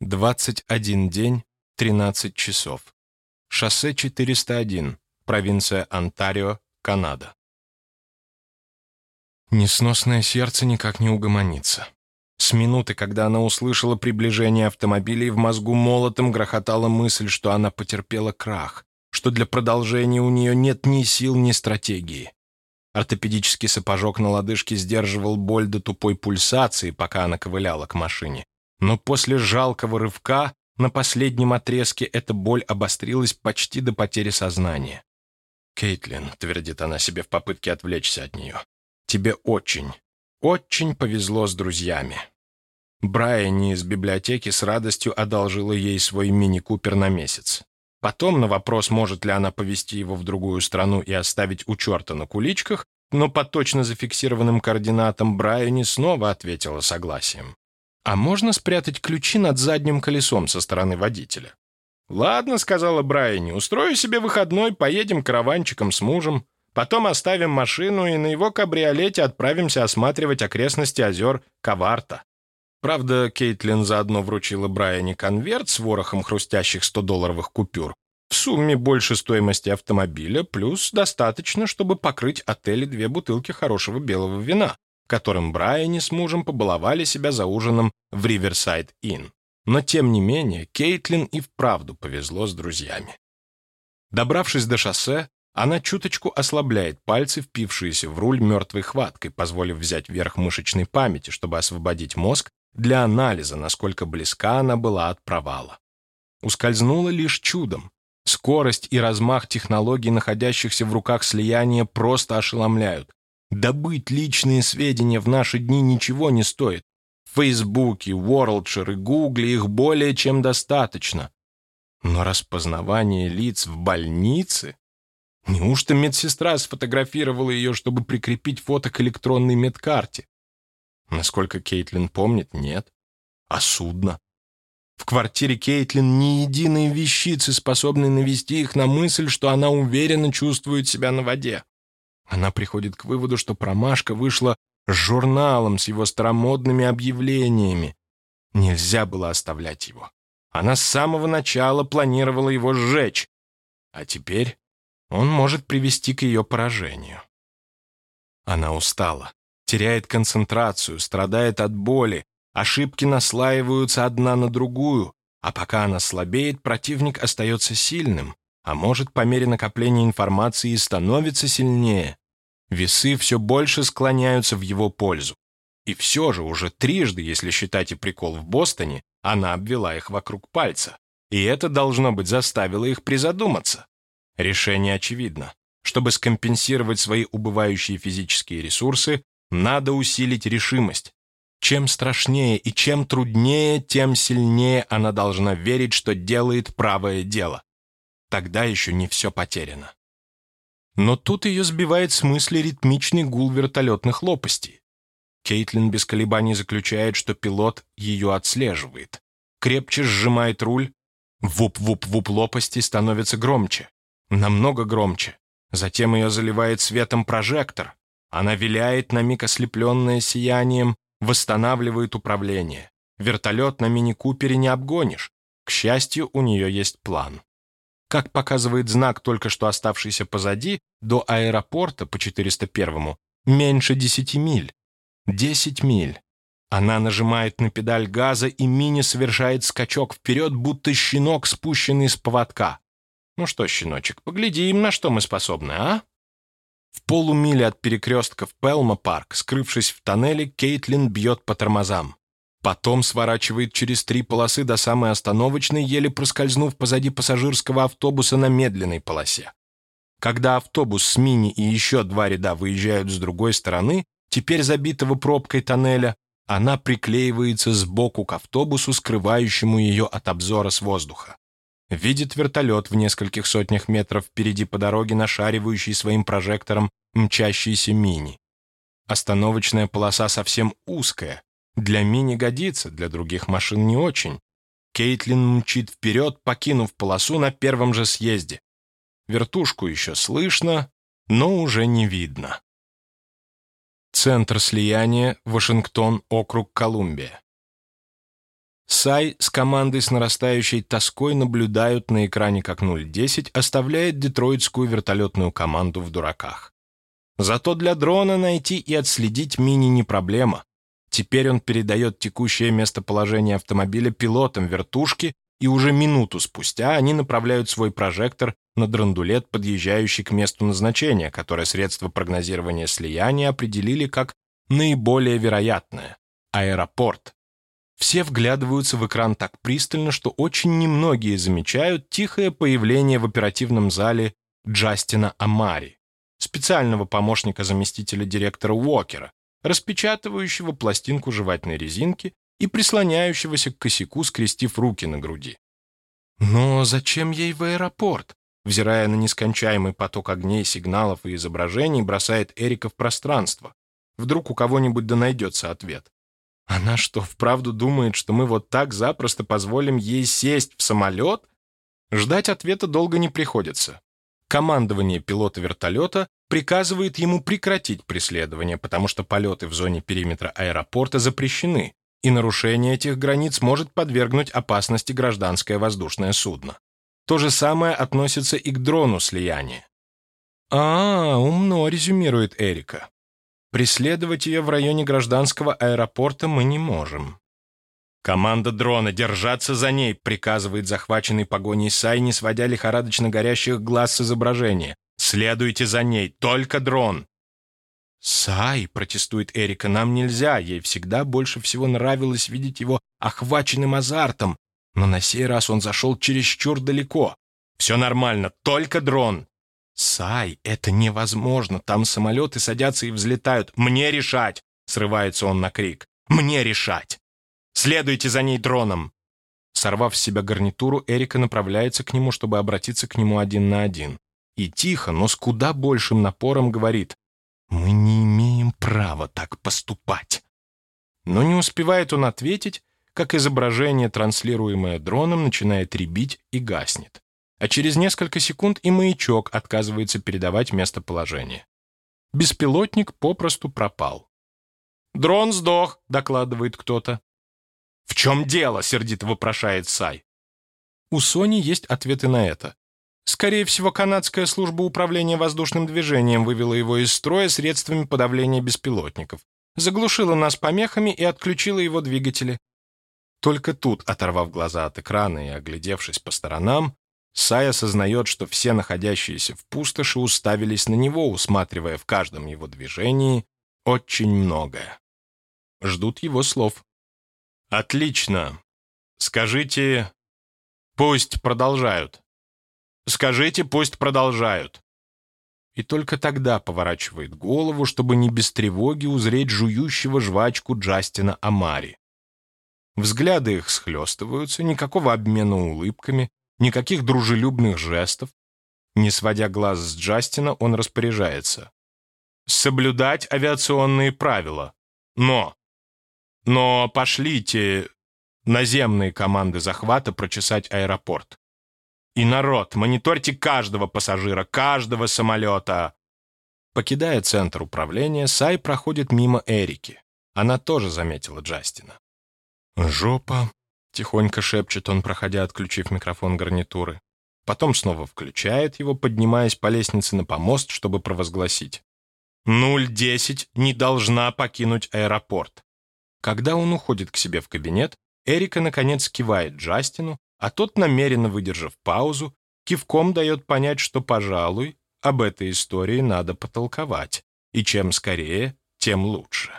21 день, 13 часов. Шоссе 401, провинция Онтарио, Канада. Несносное сердце никак не угомонится. С минуты, когда она услышала приближение автомобилей, в мозгу молотом грохотала мысль, что она потерпела крах, что для продолжения у нее нет ни сил, ни стратегии. Ортопедический сапожок на лодыжке сдерживал боль до тупой пульсации, пока она ковыляла к машине. Но после жалкого рывка на последнем отрезке эта боль обострилась почти до потери сознания. «Кейтлин», — твердит она себе в попытке отвлечься от нее, — «тебе очень, очень повезло с друзьями». Брайани из библиотеки с радостью одолжила ей свой мини-купер на месяц. Потом на вопрос, может ли она повезти его в другую страну и оставить у черта на куличках, но по точно зафиксированным координатам Брайани снова ответила согласием. «А можно спрятать ключи над задним колесом со стороны водителя?» «Ладно», — сказала Брайани, — «устрою себе выходной, поедем караванчиком с мужем, потом оставим машину и на его кабриолете отправимся осматривать окрестности озер Каварта». Правда, Кейтлин заодно вручила Брайане конверт с ворохом хрустящих 100-долларовых купюр. В сумме больше стоимости автомобиля, плюс достаточно, чтобы покрыть отель и две бутылки хорошего белого вина, которым Брайане с мужем побаловали себя за ужином в Риверсайд Инн. Но, тем не менее, Кейтлин и вправду повезло с друзьями. Добравшись до шоссе, она чуточку ослабляет пальцы, впившиеся в руль мертвой хваткой, позволив взять верх мышечной памяти, чтобы освободить мозг для анализа, насколько близка она была от провала. Ускользнула лишь чудом. Скорость и размах технологий, находящихся в руках слияния, просто ошеломляют. Добыть личные сведения в наши дни ничего не стоит. В Фейсбуке, Ворлдшир и Гугле их более чем достаточно. Но распознавание лиц в больнице? Неужто медсестра сфотографировала ее, чтобы прикрепить фото к электронной медкарте? Насколько Кейтлин помнит, нет. А судно? В квартире Кейтлин ни единой вещицы, способной навести их на мысль, что она уверенно чувствует себя на воде. Она приходит к выводу, что промашка вышла с журналом с его старомодными объявлениями. Нельзя было оставлять его. Она с самого начала планировала его сжечь. А теперь он может привести к ее поражению. Она устала теряет концентрацию, страдает от боли, ошибки наслаиваются одна на другую, а пока она слабеет, противник остается сильным, а может, по мере накопления информации и становится сильнее. Весы все больше склоняются в его пользу. И все же уже трижды, если считать и прикол в Бостоне, она обвела их вокруг пальца. И это, должно быть, заставило их призадуматься. Решение очевидно. Чтобы скомпенсировать свои убывающие физические ресурсы, надо усилить решимость. Чем страшнее и чем труднее, тем сильнее она должна верить, что делает правое дело. Тогда еще не все потеряно. Но тут ее сбивает с мысли ритмичный гул вертолетных лопастей. Кейтлин без колебаний заключает, что пилот ее отслеживает. Крепче сжимает руль. Вуп-вуп-вуп лопасти становится громче. Намного громче. Затем ее заливает светом прожектор. Она виляет на миг ослепленная сиянием, восстанавливает управление. Вертолет на мини-купере не обгонишь. К счастью, у нее есть план. Как показывает знак, только что оставшийся позади, до аэропорта по 401-му меньше 10 миль. 10 миль. Она нажимает на педаль газа, и мини совершает скачок вперед, будто щенок, спущенный с поводка. Ну что, щеночек, поглядим, на что мы способны, а? В полумиле от перекрестка в Пелма-парк, скрывшись в тоннеле, Кейтлин бьет по тормозам. Потом сворачивает через три полосы до самой остановочной, еле проскользнув позади пассажирского автобуса на медленной полосе. Когда автобус с мини и еще два ряда выезжают с другой стороны, теперь забитого пробкой тоннеля, она приклеивается сбоку к автобусу, скрывающему ее от обзора с воздуха. Видит вертолет в нескольких сотнях метров впереди по дороге, нашаривающий своим прожектором мчащийся мини. Остановочная полоса совсем узкая. Для мини годится, для других машин не очень. Кейтлин мчит вперед, покинув полосу на первом же съезде. Вертушку еще слышно, но уже не видно. Центр слияния, Вашингтон, округ Колумбия. Сай с командой с нарастающей тоской наблюдают на экране, как 010 оставляет детройтскую вертолетную команду в дураках. Зато для дрона найти и отследить мини не проблема. Теперь он передает текущее местоположение автомобиля пилотам вертушки, и уже минуту спустя они направляют свой прожектор на драндулет, подъезжающий к месту назначения, которое средства прогнозирования слияния определили как наиболее вероятное — аэропорт. Все вглядываются в экран так пристально, что очень немногие замечают тихое появление в оперативном зале Джастина Амари, специального помощника заместителя директора Уокера, распечатывающего пластинку жевательной резинки и прислоняющегося к косяку, скрестив руки на груди. Но зачем ей в аэропорт? Взирая на нескончаемый поток огней, сигналов и изображений, бросает Эрика в пространство. Вдруг у кого-нибудь да найдется ответ. Она что, вправду думает, что мы вот так запросто позволим ей сесть в самолет? Ждать ответа долго не приходится. Командование пилота вертолета приказывает ему прекратить преследование, потому что полеты в зоне периметра аэропорта запрещены, и нарушение этих границ может подвергнуть опасности гражданское воздушное судно. То же самое относится и к дрону слияния. «А, умно», — резюмирует Эрика. «Преследовать ее в районе гражданского аэропорта мы не можем». «Команда дрона, держаться за ней!» — приказывает захваченный погоней Сай, не сводя лихорадочно горящих глаз с изображения. «Следуйте за ней! Только дрон!» «Сай!» — протестует Эрика. «Нам нельзя!» Ей всегда больше всего нравилось видеть его охваченным азартом, но на сей раз он зашел чересчур далеко. «Все нормально, только дрон!» «Сай, это невозможно! Там самолеты садятся и взлетают! Мне решать!» — срывается он на крик. «Мне решать! Следуйте за ней дроном!» Сорвав с себя гарнитуру, Эрика направляется к нему, чтобы обратиться к нему один на один. И тихо, но с куда большим напором говорит «Мы не имеем права так поступать». Но не успевает он ответить, как изображение, транслируемое дроном, начинает ребить и гаснет. А через несколько секунд и маячок отказывается передавать местоположение. Беспилотник попросту пропал. «Дрон сдох», — докладывает кто-то. «В чем дело?» — сердито вопрошает Сай. У Сони есть ответы на это. Скорее всего, канадская служба управления воздушным движением вывела его из строя средствами подавления беспилотников, заглушила нас помехами и отключила его двигатели. Только тут, оторвав глаза от экрана и оглядевшись по сторонам, Сай осознает, что все находящиеся в пустоши уставились на него, усматривая в каждом его движении очень многое. Ждут его слов. «Отлично. Скажите, пусть продолжают. Скажите, пусть продолжают». И только тогда поворачивает голову, чтобы не без тревоги узреть жующего жвачку Джастина Амари. Взгляды их схлестываются, никакого обмена улыбками, никаких дружелюбных жестов. Не сводя глаз с Джастина, он распоряжается. «Соблюдать авиационные правила. Но! Но пошлите наземные команды захвата прочесать аэропорт. И народ, мониторьте каждого пассажира, каждого самолета!» Покидая центр управления, Сай проходит мимо Эрики. Она тоже заметила Джастина. «Жопа», — тихонько шепчет он, проходя, отключив микрофон гарнитуры. Потом снова включает его, поднимаясь по лестнице на помост, чтобы провозгласить. «010 не должна покинуть аэропорт». Когда он уходит к себе в кабинет, Эрика, наконец, кивает Джастину, а тот, намеренно выдержав паузу, кивком дает понять, что, пожалуй, об этой истории надо потолковать, и чем скорее, тем лучше.